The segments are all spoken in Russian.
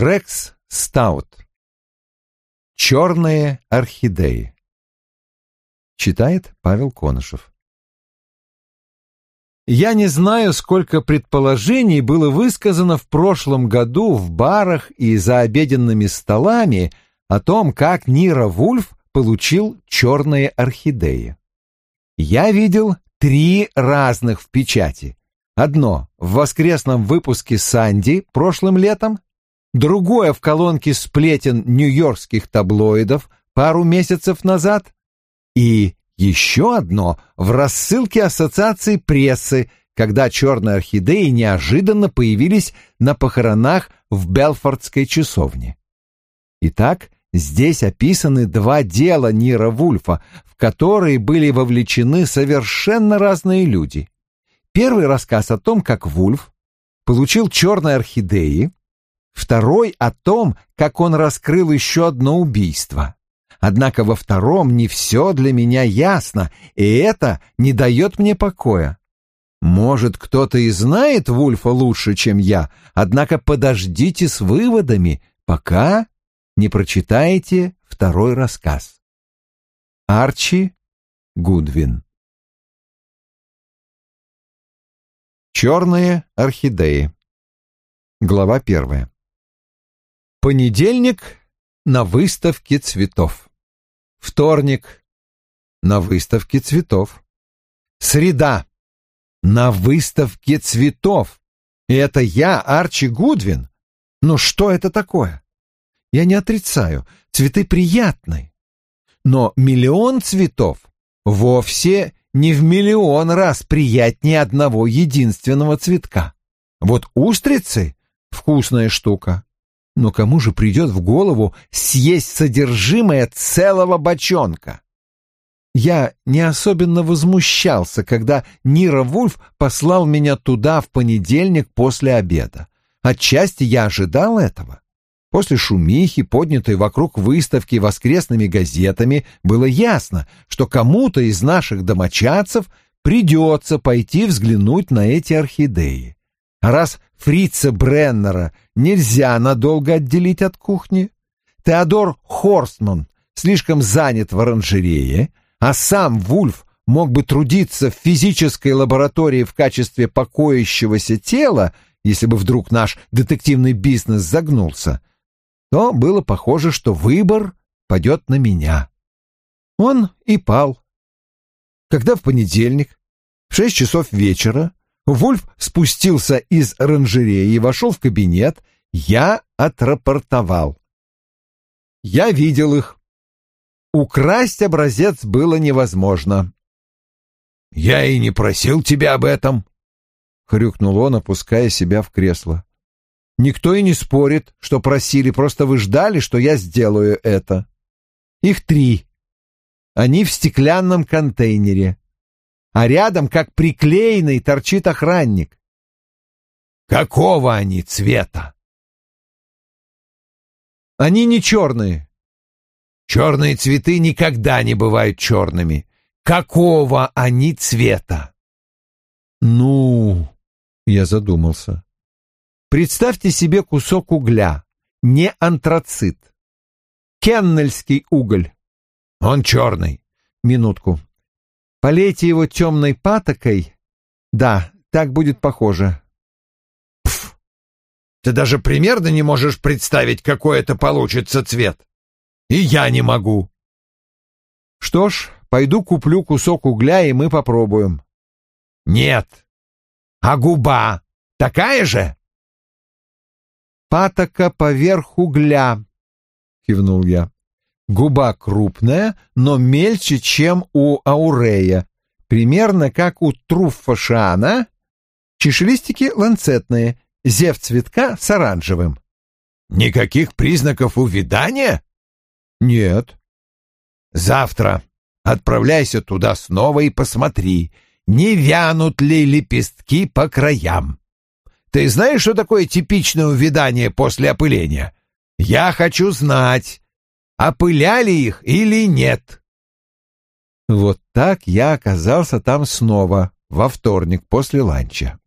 Рекс Стаут. Черные орхидеи. Читает Павел Конышев. Я не знаю, сколько предположений было высказано в прошлом году в барах и за обеденными столами о том, как Нира Вульф получил черные орхидеи. Я видел три разных в печати. Одно в воскресном выпуске «Санди» прошлым летом, другое в колонке сплетен нью-йоркских таблоидов пару месяцев назад и еще одно в рассылке Ассоциации прессы, когда черные орхидеи неожиданно появились на похоронах в Белфордской часовне. Итак, здесь описаны два дела Нира Вульфа, в которые были вовлечены совершенно разные люди. Первый рассказ о том, как Вульф получил черные орхидеи, второй о том, как он раскрыл еще одно убийство. Однако во втором не все для меня ясно, и это не дает мне покоя. Может, кто-то и знает Вульфа лучше, чем я, однако подождите с выводами, пока не прочитаете второй рассказ. Арчи Гудвин Черные орхидеи Глава первая Понедельник на выставке цветов. Вторник — на выставке цветов. Среда — на выставке цветов. И это я, Арчи Гудвин. Ну что это такое? Я не отрицаю, цветы приятны. Но миллион цветов вовсе не в миллион раз приятнее одного единственного цветка. Вот устрицы — вкусная штука, но кому же придет в голову съесть содержимое целого бочонка? Я не особенно возмущался, когда Нира Вульф послал меня туда в понедельник после обеда. Отчасти я ожидал этого. После шумихи, поднятой вокруг выставки воскресными газетами, было ясно, что кому-то из наших домочадцев придется пойти взглянуть на эти орхидеи. Раз фрица Бреннера нельзя надолго отделить от кухни, Теодор Хорстман слишком занят в оранжерее, а сам Вульф мог бы трудиться в физической лаборатории в качестве покоящегося тела, если бы вдруг наш детективный бизнес загнулся, то было похоже, что выбор падет на меня. Он и пал. Когда в понедельник в шесть часов вечера Вульф спустился из оранжереи и вошел в кабинет. Я отрапортовал. Я видел их. Украсть образец было невозможно. «Я и не просил тебя об этом», — хрюкнул он, опуская себя в кресло. «Никто и не спорит, что просили, просто вы ждали, что я сделаю это. Их три. Они в стеклянном контейнере а рядом, как приклеенный, торчит охранник. Какого они цвета? Они не черные. Черные цветы никогда не бывают черными. Какого они цвета? Ну, я задумался. Представьте себе кусок угля, не антрацит. Кеннельский уголь. Он черный. Минутку. Полейте его темной патокой. Да, так будет похоже. Пф! Ты даже примерно не можешь представить, какой это получится цвет. И я не могу. Что ж, пойду куплю кусок угля, и мы попробуем. Нет. А губа такая же? Патока поверх угля, кивнул я. Губа крупная, но мельче, чем у аурея, примерно как у труффашана. Чешелистики ланцетные, зев цветка с оранжевым. Никаких признаков увядания? Нет. Завтра отправляйся туда снова и посмотри, не вянут ли лепестки по краям. Ты знаешь, что такое типичное увядание после опыления? Я хочу знать, опыляли их или нет. Вот так я оказался там снова, во вторник после ланча.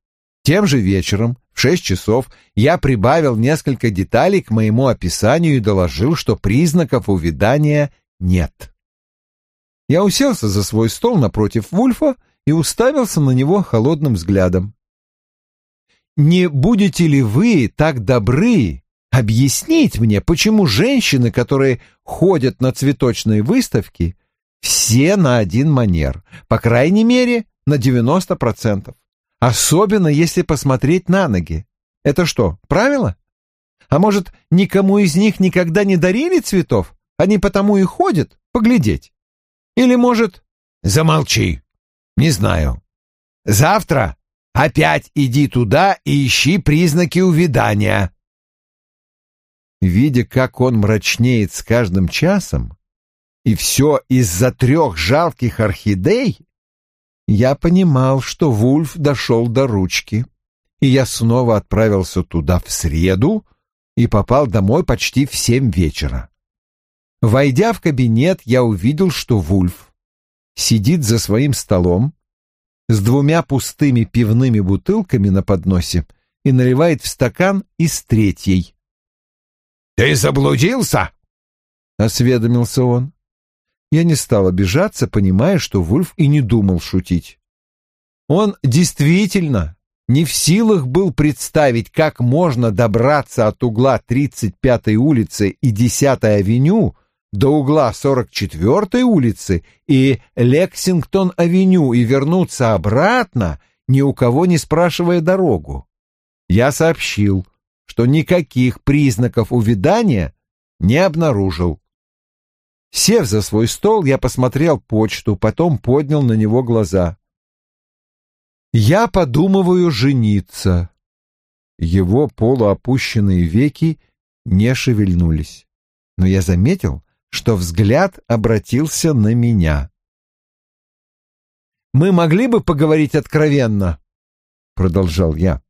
Тем же вечером, в шесть часов, я прибавил несколько деталей к моему описанию и доложил, что признаков увядания нет. Я уселся за свой стол напротив Вульфа и уставился на него холодным взглядом. «Не будете ли вы так добры объяснить мне, почему женщины, которые ходят на цветочные выставки, все на один манер, по крайней мере, на девяносто процентов? Особенно если посмотреть на ноги. Это что, правило? А может, никому из них никогда не дарили цветов? Они потому и ходят поглядеть. Или, может... Замолчи. Не знаю. Завтра опять иди туда и ищи признаки увядания. Видя, как он мрачнеет с каждым часом, и все из-за трех жалких орхидей, я понимал, что Вульф дошел до ручки, и я снова отправился туда в среду и попал домой почти в семь вечера. Войдя в кабинет, я увидел, что Вульф сидит за своим столом с двумя пустыми пивными бутылками на подносе и наливает в стакан из третьей. «Ты заблудился?» — осведомился он. Я не стал обижаться, понимая, что Вульф и не думал шутить. Он действительно не в силах был представить, как можно добраться от угла 35-й улицы и 10-й авеню до угла 44-й улицы и Лексингтон-авеню и вернуться обратно, ни у кого не спрашивая дорогу. Я сообщил, что никаких признаков увядания не обнаружил. Сев за свой стол, я посмотрел почту, потом поднял на него глаза. «Я подумываю жениться». Его полуопущенные веки не шевельнулись, но я заметил, что взгляд обратился на меня. «Мы могли бы поговорить откровенно?» — продолжал я.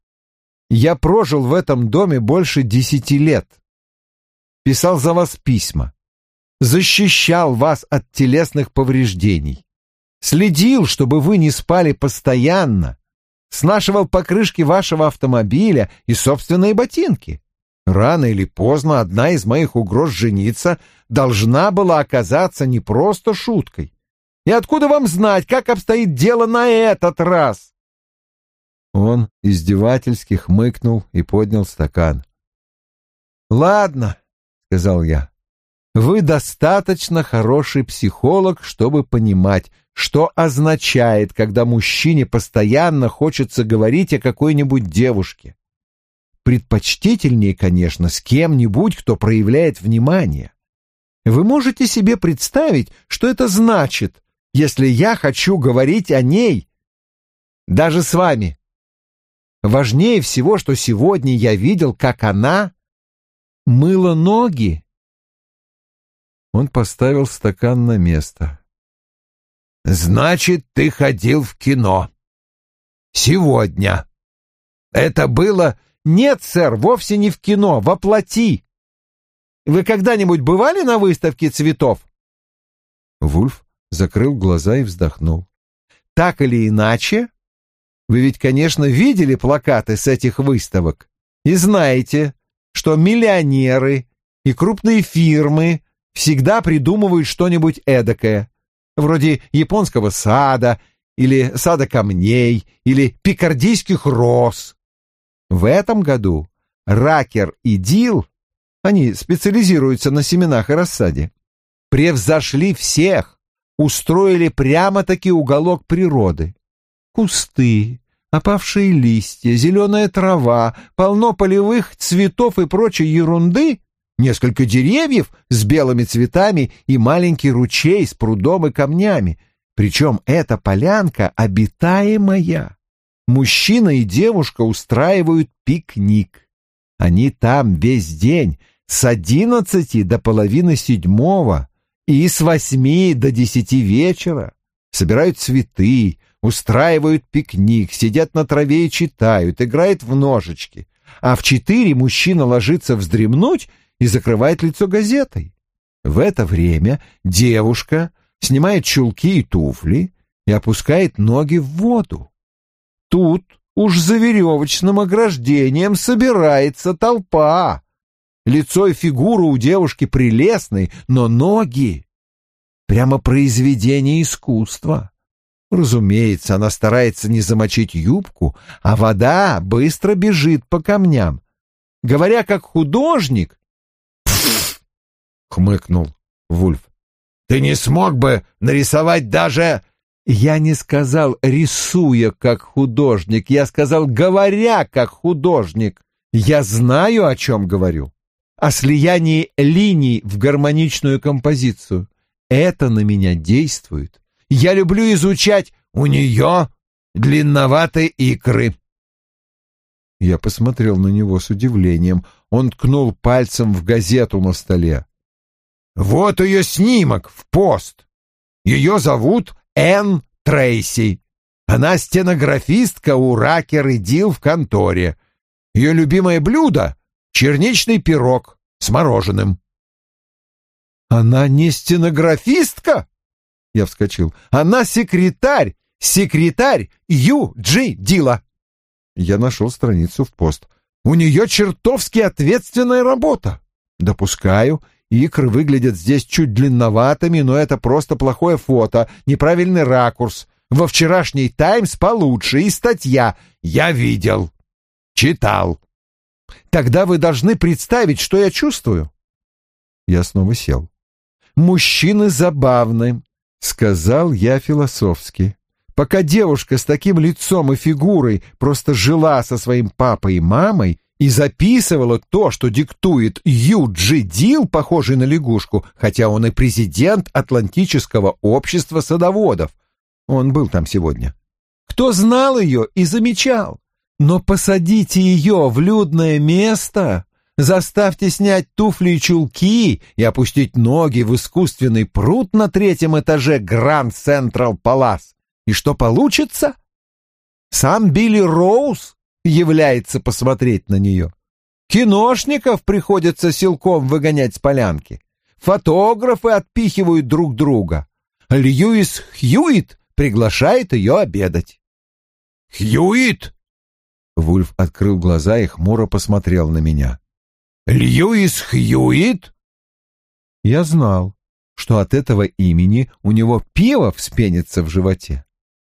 «Я прожил в этом доме больше десяти лет. Писал за вас письма защищал вас от телесных повреждений, следил, чтобы вы не спали постоянно, снашивал покрышки вашего автомобиля и собственные ботинки. Рано или поздно одна из моих угроз жениться должна была оказаться не просто шуткой. И откуда вам знать, как обстоит дело на этот раз? Он издевательски хмыкнул и поднял стакан. «Ладно», — сказал я, вы достаточно хороший психолог, чтобы понимать, что означает, когда мужчине постоянно хочется говорить о какой-нибудь девушке. Предпочтительнее, конечно, с кем-нибудь, кто проявляет внимание. Вы можете себе представить, что это значит, если я хочу говорить о ней, даже с вами. Важнее всего, что сегодня я видел, как она мыла ноги он поставил стакан на место. «Значит, ты ходил в кино. Сегодня. Это было...» «Нет, сэр, вовсе не в кино, во плоти. Вы когда-нибудь бывали на выставке цветов?» Вульф закрыл глаза и вздохнул. «Так или иначе, вы ведь, конечно, видели плакаты с этих выставок и знаете, что миллионеры и крупные фирмы всегда придумывают что-нибудь эдакое, вроде японского сада или сада камней или пикардийских роз. В этом году Ракер и Дил, они специализируются на семенах и рассаде, превзошли всех, устроили прямо-таки уголок природы. Кусты, опавшие листья, зеленая трава, полно полевых цветов и прочей ерунды несколько деревьев с белыми цветами и маленький ручей с прудом и камнями. Причем эта полянка обитаемая. Мужчина и девушка устраивают пикник. Они там весь день, с одиннадцати до половины седьмого и с восьми до десяти вечера. Собирают цветы, устраивают пикник, сидят на траве и читают, играют в ножички. А в четыре мужчина ложится вздремнуть и закрывает лицо газетой. В это время девушка снимает чулки и туфли и опускает ноги в воду. Тут Уж за веревочным ограждением собирается толпа. Лицо и фигура у девушки прелестны, но ноги — прямо произведение искусства. Разумеется, она старается не замочить юбку, а вода быстро бежит по камням. Говоря как художник... — хмыкнул Вульф. — Ты не смог бы нарисовать даже... Я не сказал «рисуя как художник», я сказал «говоря как художник». Я знаю, о чем говорю. О слиянии линий в гармоничную композицию. Это на меня действует. Я люблю изучать у нее длинноватые икры. Я посмотрел на него с удивлением. Он ткнул пальцем в газету на столе. «Вот ее снимок в пост. Ее зовут Энн Трейси. Она стенографистка у Ракер и Дил в конторе. Ее любимое блюдо — черничный пирог с мороженым. «Она не стенографистка?» Я вскочил. «Она секретарь! Секретарь Ю Джи Дила!» Я нашел страницу в пост. «У нее чертовски ответственная работа!» «Допускаю, Икры выглядят здесь чуть длинноватыми, но это просто плохое фото, неправильный ракурс. Во вчерашний «Таймс» получше, и статья «Я видел». Читал. Тогда вы должны представить, что я чувствую. Я снова сел. «Мужчины забавны», — сказал я философски. Пока девушка с таким лицом и фигурой просто жила со своим папой и мамой, и записывала то, что диктует Юджи Дил, похожий на лягушку, хотя он и президент Атлантического общества садоводов. Он был там сегодня. Кто знал ее и замечал? Но посадите ее в людное место, заставьте снять туфли и чулки и опустить ноги в искусственный пруд на третьем этаже Гранд Централ Палас. И что получится? Сам Билли Роуз является посмотреть на нее. Киношников приходится силком выгонять с полянки. Фотографы отпихивают друг друга. Льюис Хьюит приглашает ее обедать. «Хьюит!» Вульф открыл глаза и хмуро посмотрел на меня. «Льюис Хьюит?» Я знал, что от этого имени у него пиво вспенится в животе.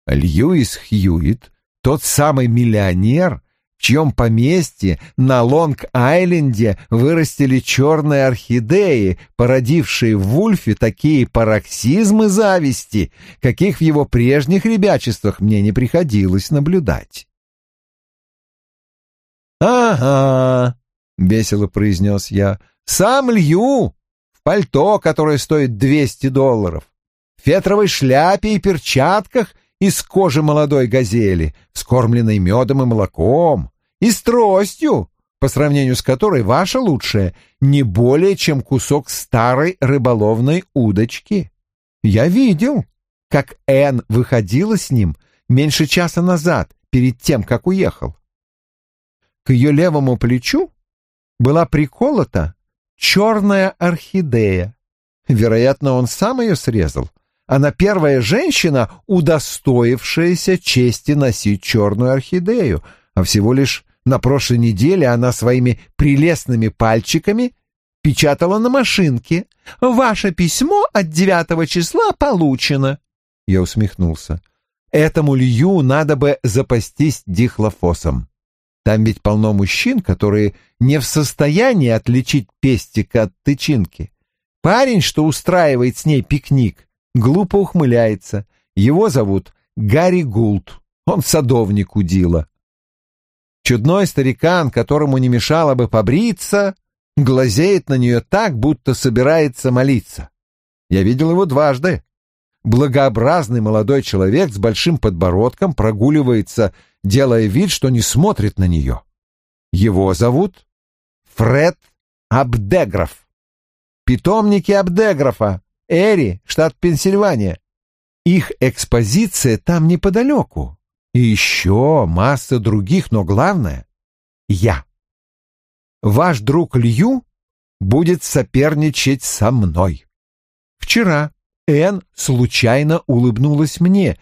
Льюис Хьюит тот самый миллионер, в чьем поместье на Лонг-Айленде вырастили черные орхидеи, породившие в Вульфе такие пароксизмы зависти, каких в его прежних ребячествах мне не приходилось наблюдать. «Ага», — весело произнес я, — «сам Лью, в пальто, которое стоит двести долларов, в фетровой шляпе и перчатках — из кожи молодой газели, скормленной медом и молоком, и с тростью, по сравнению с которой ваша лучшая не более чем кусок старой рыболовной удочки. Я видел, как Энн выходила с ним меньше часа назад, перед тем, как уехал. К ее левому плечу была приколота черная орхидея. Вероятно, он сам ее срезал она первая женщина, удостоившаяся чести носить черную орхидею, а всего лишь на прошлой неделе она своими прелестными пальчиками печатала на машинке «Ваше письмо от девятого числа получено». Я усмехнулся. Этому Лью надо бы запастись дихлофосом. Там ведь полно мужчин, которые не в состоянии отличить пестика от тычинки. Парень, что устраивает с ней пикник, глупо ухмыляется. Его зовут Гарри Гулт. Он садовник удила. Чудной старикан, которому не мешало бы побриться, глазеет на нее так, будто собирается молиться. Я видел его дважды. Благообразный молодой человек с большим подбородком прогуливается, делая вид, что не смотрит на нее. Его зовут Фред Абдеграф. Питомники Абдеграфа Эри, штат Пенсильвания. Их экспозиция там неподалеку. И еще масса других, но главное — я. Ваш друг Лью будет соперничать со мной. Вчера Энн случайно улыбнулась мне,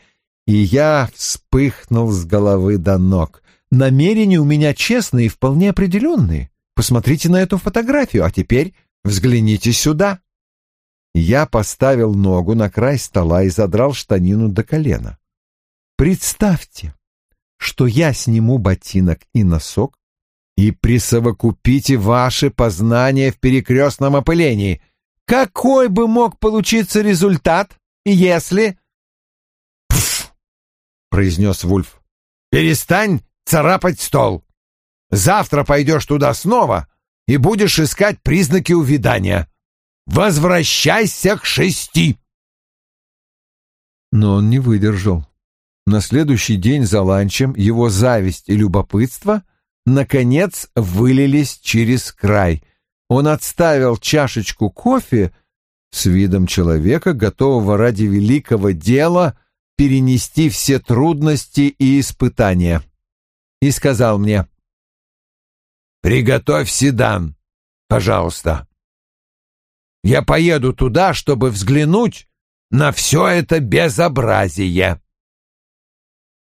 и я вспыхнул с головы до ног. намерения у меня честные и вполне определенные. Посмотрите на эту фотографию, а теперь взгляните сюда. Я поставил ногу на край стола и задрал штанину до колена. Представьте, что я сниму ботинок и носок и присовокупите ваши познания в перекрестном опылении. Какой бы мог получиться результат, если... «Пф!» — произнес Вульф. «Перестань царапать стол. Завтра пойдешь туда снова и будешь искать признаки увядания. Возвращайся к шести!» Но он не выдержал. На следующий день за ланчем его зависть и любопытство наконец вылились через край. Он отставил чашечку кофе с видом человека, готового ради великого дела перенести все трудности и испытания, и сказал мне, «Приготовь седан, пожалуйста. Я поеду туда, чтобы взглянуть на все это безобразие».